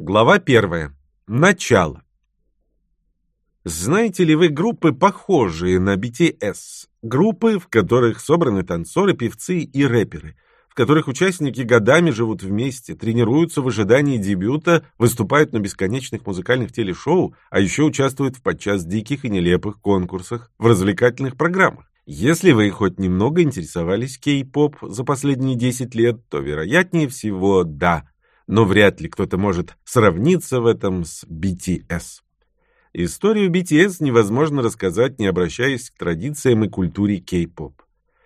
Глава первая. Начало. Знаете ли вы группы, похожие на BTS? Группы, в которых собраны танцоры, певцы и рэперы, в которых участники годами живут вместе, тренируются в ожидании дебюта, выступают на бесконечных музыкальных телешоу, а еще участвуют в подчас диких и нелепых конкурсах, в развлекательных программах. Если вы хоть немного интересовались кей-поп за последние 10 лет, то вероятнее всего да – но вряд ли кто-то может сравниться в этом с BTS. Историю BTS невозможно рассказать, не обращаясь к традициям и культуре кей-поп.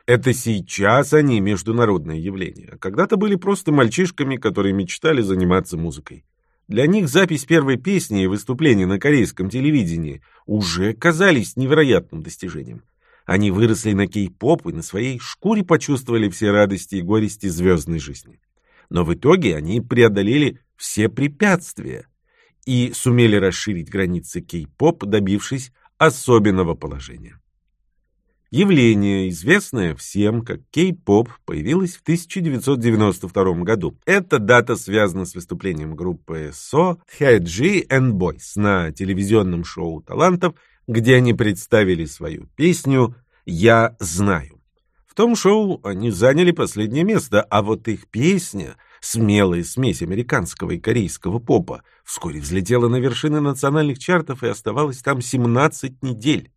Это сейчас они международное явление, а когда-то были просто мальчишками, которые мечтали заниматься музыкой. Для них запись первой песни и выступление на корейском телевидении уже казались невероятным достижением. Они выросли на кей-поп и на своей шкуре почувствовали все радости и горести звездной жизни но в итоге они преодолели все препятствия и сумели расширить границы кей-поп, добившись особенного положения. Явление, известное всем как кей-поп, появилось в 1992 году. Эта дата связана с выступлением группы So, G and Boys на телевизионном шоу талантов, где они представили свою песню «Я знаю». В том шоу они заняли последнее место, а вот их песня, смелая смесь американского и корейского попа, вскоре взлетела на вершины национальных чартов и оставалась там 17 недель.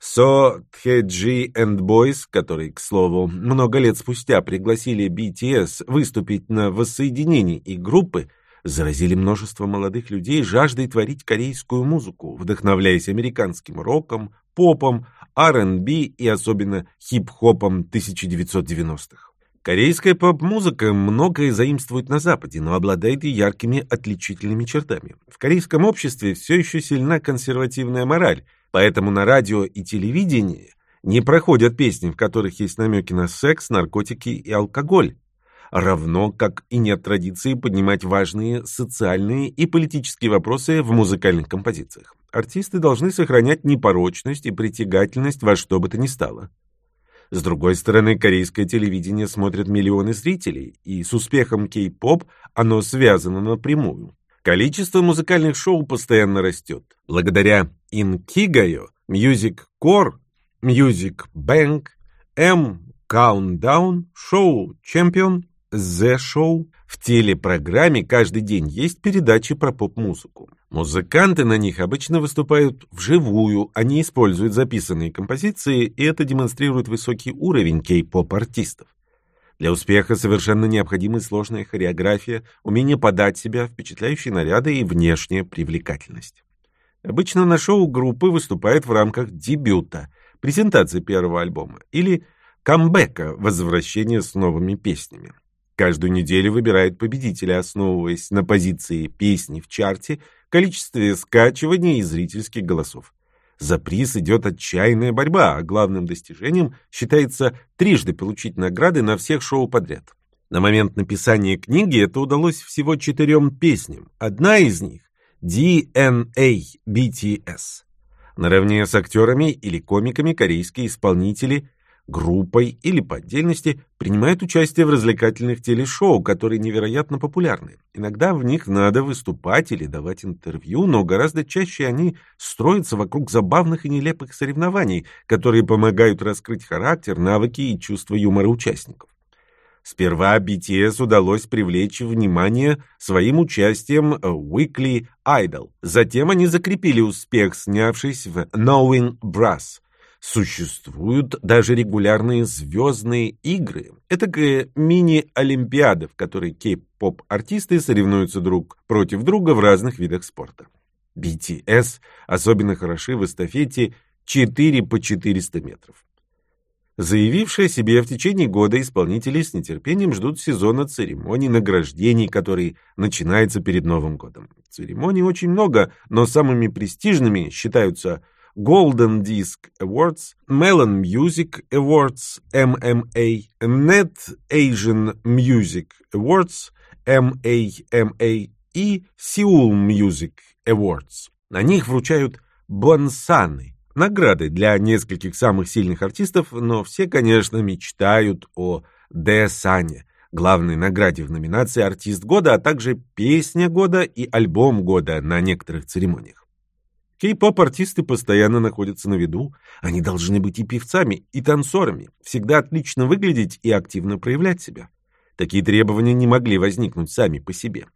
So Thaeji and Boys, которые, к слову, много лет спустя пригласили BTS выступить на воссоединении их группы, заразили множество молодых людей жаждой творить корейскую музыку, вдохновляясь американским роком, попом, R&B и особенно хип-хопом 1990-х. Корейская поп-музыка многое заимствует на Западе, но обладает и яркими отличительными чертами. В корейском обществе все еще сильна консервативная мораль, поэтому на радио и телевидении не проходят песни, в которых есть намеки на секс, наркотики и алкоголь равно как и нет традиции поднимать важные социальные и политические вопросы в музыкальных композициях. Артисты должны сохранять непорочность и притягательность во что бы то ни стало. С другой стороны, корейское телевидение смотрят миллионы зрителей, и с успехом кей-поп оно связано напрямую. Количество музыкальных шоу постоянно растет. Благодаря Inkigayo, Music Core, Music Bank, M Countdown, Show Champion The Show. В телепрограмме каждый день есть передачи про поп-музыку. Музыканты на них обычно выступают вживую, они используют записанные композиции, и это демонстрирует высокий уровень кей-поп-артистов. Для успеха совершенно необходимы сложная хореография, умение подать себя, впечатляющие наряды и внешняя привлекательность. Обычно на шоу группы выступают в рамках дебюта, презентации первого альбома или камбэка, возвращения с новыми песнями. Каждую неделю выбирают победителя, основываясь на позиции песни в чарте, количестве скачиваний и зрительских голосов. За приз идет отчаянная борьба, а главным достижением считается трижды получить награды на всех шоу подряд. На момент написания книги это удалось всего четырем песням. Одна из них — DNA BTS. Наравне с актерами или комиками корейские исполнители группой или по отдельности принимают участие в развлекательных телешоу, которые невероятно популярны. Иногда в них надо выступать или давать интервью, но гораздо чаще они строятся вокруг забавных и нелепых соревнований, которые помогают раскрыть характер, навыки и чувство юмора участников. Сперва BTS удалось привлечь внимание своим участием в Weekly Idol. Затем они закрепили успех, снявшись в Knowing Brass – Существуют даже регулярные звездные игры. Это мини-олимпиады, в которой кей-поп-артисты соревнуются друг против друга в разных видах спорта. BTS особенно хороши в эстафете 4 по 400 метров. Заявившие себе в течение года исполнители с нетерпением ждут сезона церемоний награждений, который начинается перед Новым годом. Церемоний очень много, но самыми престижными считаются – Golden Disc Awards, Melon Music Awards, MMA, Net Asian Music Awards, MAMA и Seoul Music Awards. На них вручают бонсаны, награды для нескольких самых сильных артистов, но все, конечно, мечтают о Дэсане, главной награде в номинации «Артист года», а также «Песня года» и «Альбом года» на некоторых церемониях. Кей-поп-артисты постоянно находятся на виду. Они должны быть и певцами, и танцорами, всегда отлично выглядеть и активно проявлять себя. Такие требования не могли возникнуть сами по себе.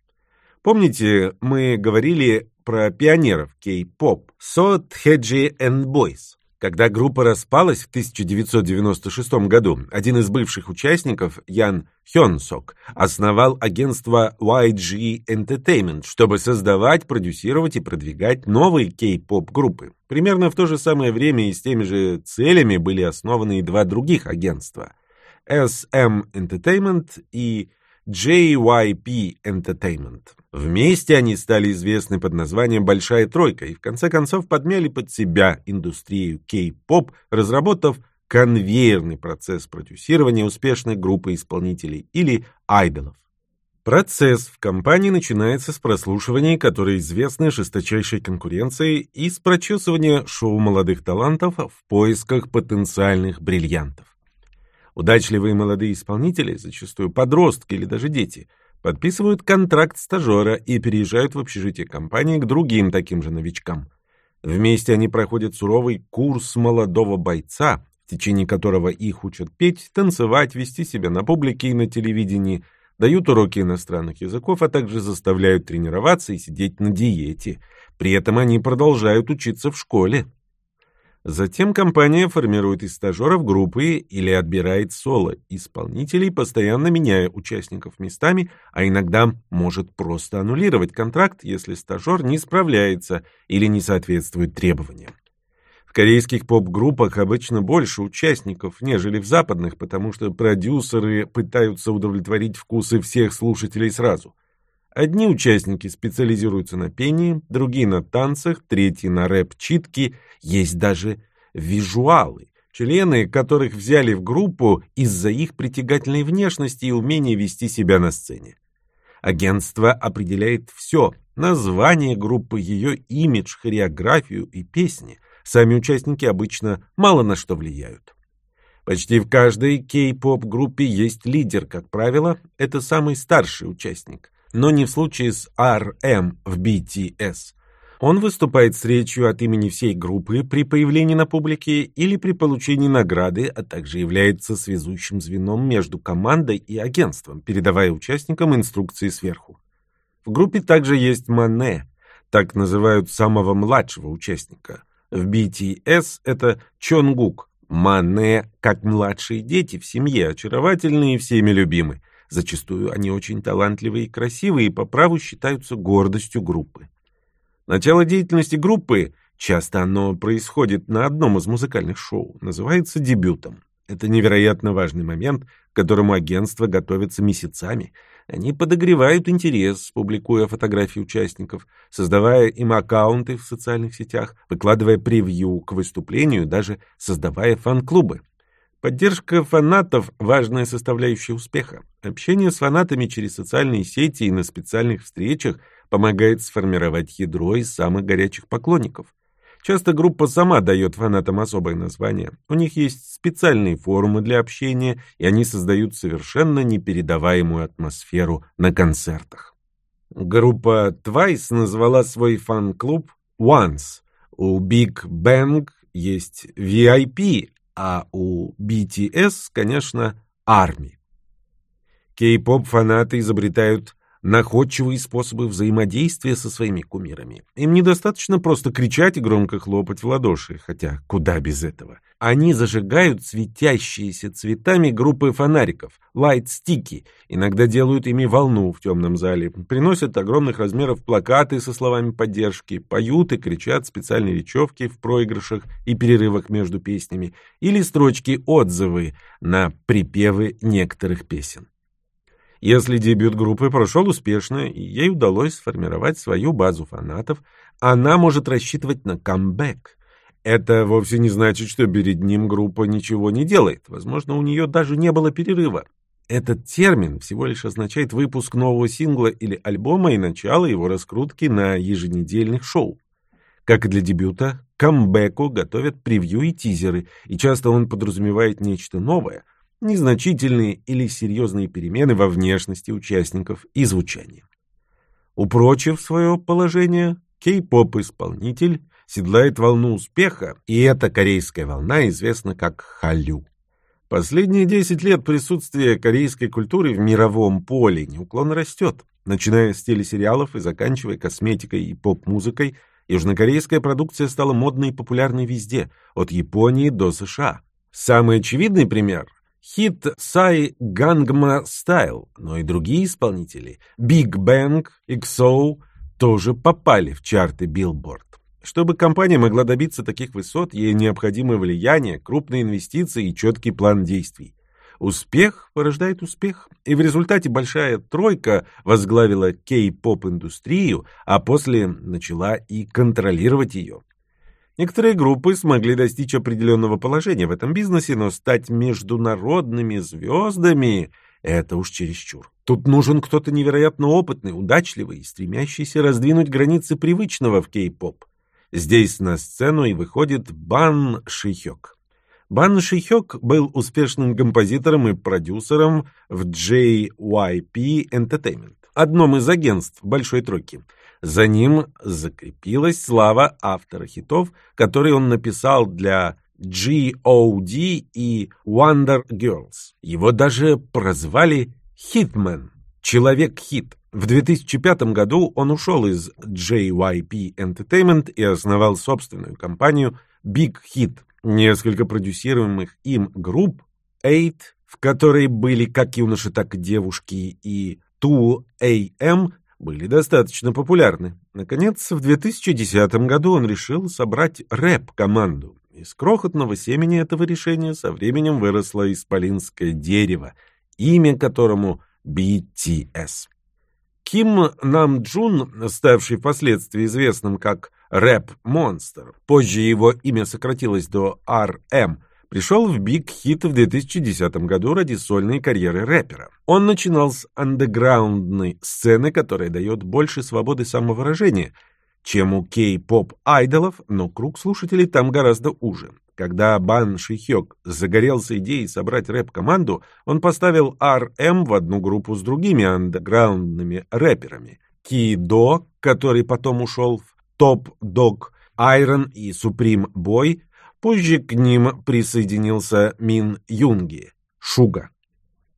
Помните, мы говорили про пионеров кей-поп So Thaeji and Boys. Когда группа распалась в 1996 году, один из бывших участников, Ян Хёнсок, основал агентство YG Entertainment, чтобы создавать, продюсировать и продвигать новые кей-поп группы. Примерно в то же самое время и с теми же целями были основаны и два других агентства – SM Entertainment и JYP Entertainment. Вместе они стали известны под названием «Большая тройка» и в конце концов подмяли под себя индустрию кей-поп, разработав конвейерный процесс продюсирования успешной группы исполнителей или айдолов. Процесс в компании начинается с прослушивания, которое известно жесточайшей конкуренцией, и с прочесывания шоу молодых талантов в поисках потенциальных бриллиантов. Удачливые молодые исполнители, зачастую подростки или даже дети, подписывают контракт стажера и переезжают в общежитие компании к другим таким же новичкам. Вместе они проходят суровый курс молодого бойца, в течение которого их учат петь, танцевать, вести себя на публике и на телевидении, дают уроки иностранных языков, а также заставляют тренироваться и сидеть на диете. При этом они продолжают учиться в школе. Затем компания формирует из стажеров группы или отбирает соло исполнителей, постоянно меняя участников местами, а иногда может просто аннулировать контракт, если стажер не справляется или не соответствует требованиям. В корейских поп-группах обычно больше участников, нежели в западных, потому что продюсеры пытаются удовлетворить вкусы всех слушателей сразу. Одни участники специализируются на пении, другие на танцах, третьи на рэп-читки, есть даже визуалы, члены которых взяли в группу из-за их притягательной внешности и умения вести себя на сцене. Агентство определяет все – название группы, ее имидж, хореографию и песни. Сами участники обычно мало на что влияют. Почти в каждой кей-поп группе есть лидер, как правило, это самый старший участник но не в случае с RM в BTS. Он выступает с речью от имени всей группы при появлении на публике или при получении награды, а также является связующим звеном между командой и агентством, передавая участникам инструкции сверху. В группе также есть Мане, так называют самого младшего участника. В BTS это Чонгук, Мане как младшие дети в семье, очаровательные и всеми любимы. Зачастую они очень талантливые и красивые и по праву считаются гордостью группы. Начало деятельности группы, часто оно происходит на одном из музыкальных шоу, называется дебютом. Это невероятно важный момент, к которому агентство готовится месяцами. Они подогревают интерес, публикуя фотографии участников, создавая им аккаунты в социальных сетях, выкладывая превью к выступлению, даже создавая фан-клубы. Поддержка фанатов – важная составляющая успеха. Общение с фанатами через социальные сети и на специальных встречах помогает сформировать ядро из самых горячих поклонников. Часто группа сама дает фанатам особое название. У них есть специальные форумы для общения, и они создают совершенно непередаваемую атмосферу на концертах. Группа Twice назвала свой фан-клуб Once. У Big Bang есть VIP, а у BTS, конечно, армии. Кей-поп-фанаты изобретают находчивые способы взаимодействия со своими кумирами. Им недостаточно просто кричать и громко хлопать в ладоши, хотя куда без этого. Они зажигают светящиеся цветами группы фонариков, лайт-стики, иногда делают ими волну в темном зале, приносят огромных размеров плакаты со словами поддержки, поют и кричат специальные речевки в проигрышах и перерывах между песнями или строчки-отзывы на припевы некоторых песен. Если дебют группы прошел успешно и ей удалось сформировать свою базу фанатов, она может рассчитывать на камбэк. Это вовсе не значит, что перед ним группа ничего не делает. Возможно, у нее даже не было перерыва. Этот термин всего лишь означает выпуск нового сингла или альбома и начало его раскрутки на еженедельных шоу. Как и для дебюта, камбэку готовят превью и тизеры, и часто он подразумевает нечто новое, незначительные или серьезные перемены во внешности участников и звучании. Упрочив свое положение, кей-поп-исполнитель седлает волну успеха, и эта корейская волна известна как халю. Последние 10 лет присутствие корейской культуры в мировом поле неуклонно растет. Начиная с телесериалов и заканчивая косметикой и поп-музыкой, южнокорейская продукция стала модной и популярной везде, от Японии до США. Самый очевидный пример – хит Сай Гангма Стайл, но и другие исполнители – Big Bang, XO – тоже попали в чарты Billboard. Чтобы компания могла добиться таких высот, ей необходимо влияние, крупные инвестиции и четкий план действий. Успех порождает успех, и в результате большая тройка возглавила кей-поп-индустрию, а после начала и контролировать ее. Некоторые группы смогли достичь определенного положения в этом бизнесе, но стать международными звездами — это уж чересчур. Тут нужен кто-то невероятно опытный, удачливый и стремящийся раздвинуть границы привычного в кей-поп. Здесь на сцену и выходит Бан Шихёк. Бан Шихёк был успешным композитором и продюсером в JYP Entertainment, одном из агентств Большой Тройки. За ним закрепилась слава автора хитов, которые он написал для G.O.D. и Wonder Girls. Его даже прозвали «Хитмен» — «Человек-хит». В 2005 году он ушел из JYP Entertainment и основал собственную компанию Big Hit. Несколько продюсируемых им групп Eight, в которой были как юноши, так и девушки, и 2AM были достаточно популярны. Наконец, в 2010 году он решил собрать рэп-команду. Из крохотного семени этого решения со временем выросло исполинское дерево, имя которому BTS. Ким Нам Джун, ставший впоследствии известным как Рэп Монстр, позже его имя сократилось до RM, пришел в Big Hit в 2010 году ради сольной карьеры рэпера. Он начинал с андеграундной сцены, которая дает больше свободы самовыражения, чем у кей-поп айдолов, но круг слушателей там гораздо уже. Когда Бан Шихёк загорелся идеей собрать рэп-команду, он поставил RM в одну группу с другими андеграундными рэперами. Ки До, который потом ушел в Топ Дог, Айрон и Суприм Бой, позже к ним присоединился Мин Юнги, Шуга.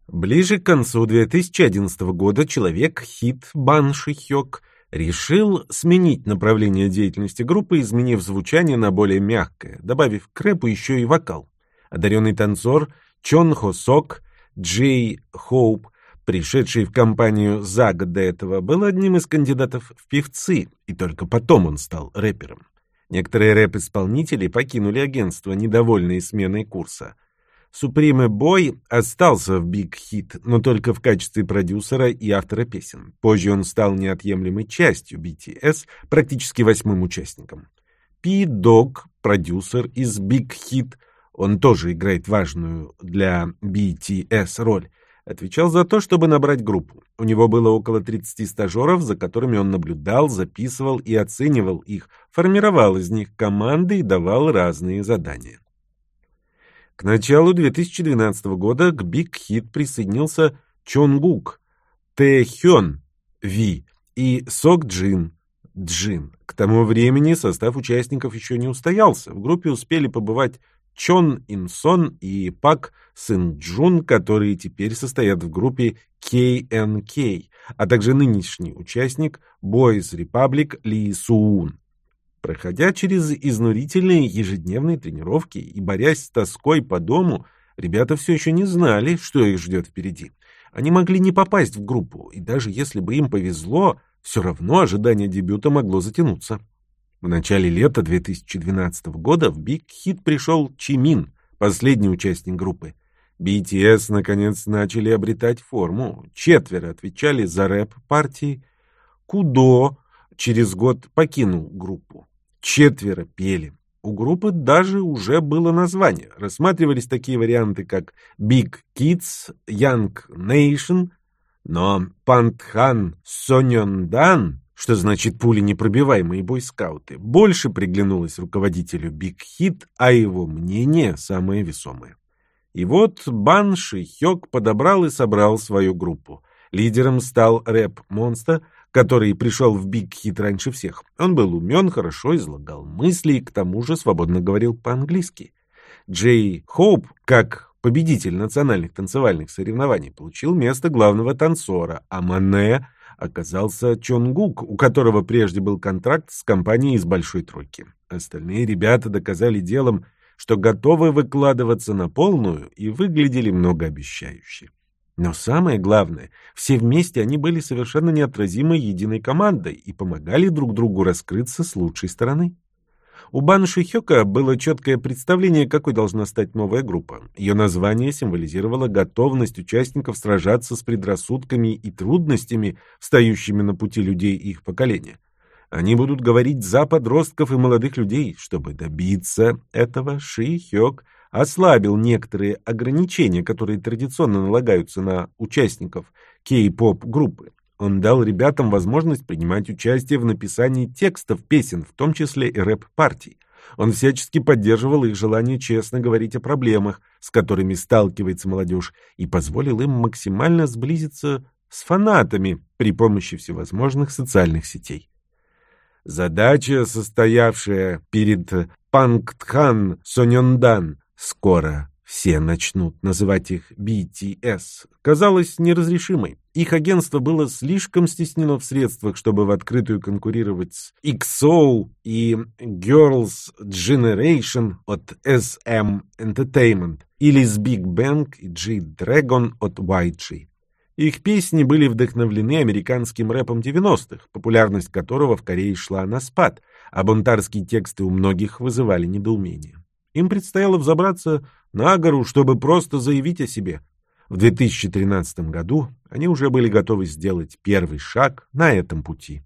Ближе к концу 2011 года человек-хит Бан Шихёк – решил сменить направление деятельности группы, изменив звучание на более мягкое, добавив к рэпу еще и вокал. Одаренный танцор Чон Хо Сок, Джей Хоуп, пришедший в компанию за год до этого, был одним из кандидатов в певцы, и только потом он стал рэпером. Некоторые рэп-исполнители покинули агентство, недовольные сменой курса. Суприме Бой остался в Биг Хит, но только в качестве продюсера и автора песен. Позже он стал неотъемлемой частью BTS, практически восьмым участником. Пи Дог, продюсер из Биг Хит, он тоже играет важную для BTS роль, отвечал за то, чтобы набрать группу. У него было около 30 стажеров, за которыми он наблюдал, записывал и оценивал их, формировал из них команды и давал разные задания. К началу 2012 года к Big Hit присоединился Чонгук, Тэхён, Ви и Сок Джин, Джин. К тому времени состав участников еще не устоялся. В группе успели побывать Чон Инсон и Пак Сынджун, которые теперь состоят в группе KNK, а также нынешний участник Boys Republic Ли Суун. Проходя через изнурительные ежедневные тренировки и борясь с тоской по дому, ребята все еще не знали, что их ждет впереди. Они могли не попасть в группу, и даже если бы им повезло, все равно ожидание дебюта могло затянуться. В начале лета 2012 года в Big Hit пришел Чимин, последний участник группы. BTS, наконец, начали обретать форму. Четверо отвечали за рэп партии. Кудо через год покинул группу. Четверо пели. У группы даже уже было название. Рассматривались такие варианты, как Big Kids, Young Nation, но Пантхан Соньондан, что значит пуленепробиваемые бойскауты, больше приглянулось руководителю Big Hit, а его мнение самое весомое. И вот Бан Ши Хёк подобрал и собрал свою группу. Лидером стал Rap Monsta, который пришел в Big Hit раньше всех. Он был умен, хорошо излагал мысли и к тому же свободно говорил по-английски. Джей Хоуп, как победитель национальных танцевальных соревнований, получил место главного танцора, а Мане оказался Чонгук, у которого прежде был контракт с компанией из Большой Тройки. Остальные ребята доказали делом, что готовы выкладываться на полную и выглядели многообещающе. Но самое главное, все вместе они были совершенно неотразимой единой командой и помогали друг другу раскрыться с лучшей стороны. У Бан Шихёка было четкое представление, какой должна стать новая группа. Ее название символизировало готовность участников сражаться с предрассудками и трудностями, встающими на пути людей их поколения. Они будут говорить за подростков и молодых людей. Чтобы добиться этого, Ши Хёк ослабил некоторые ограничения, которые традиционно налагаются на участников кей-поп группы. Он дал ребятам возможность принимать участие в написании текстов песен, в том числе и рэп-партий. Он всячески поддерживал их желание честно говорить о проблемах, с которыми сталкивается молодежь, и позволил им максимально сблизиться с фанатами при помощи всевозможных социальных сетей. Задача, состоявшая перед Пангтхан Сонёндан, скоро все начнут называть их BTS, казалась неразрешимой. Их агентство было слишком стеснено в средствах, чтобы в открытую конкурировать с XO и Girls Generation от SM Entertainment или с Big Bang и G-Dragon от YG. Их песни были вдохновлены американским рэпом 90-х, популярность которого в Корее шла на спад, а бунтарские тексты у многих вызывали недоумение. Им предстояло взобраться на гору, чтобы просто заявить о себе. В 2013 году они уже были готовы сделать первый шаг на этом пути.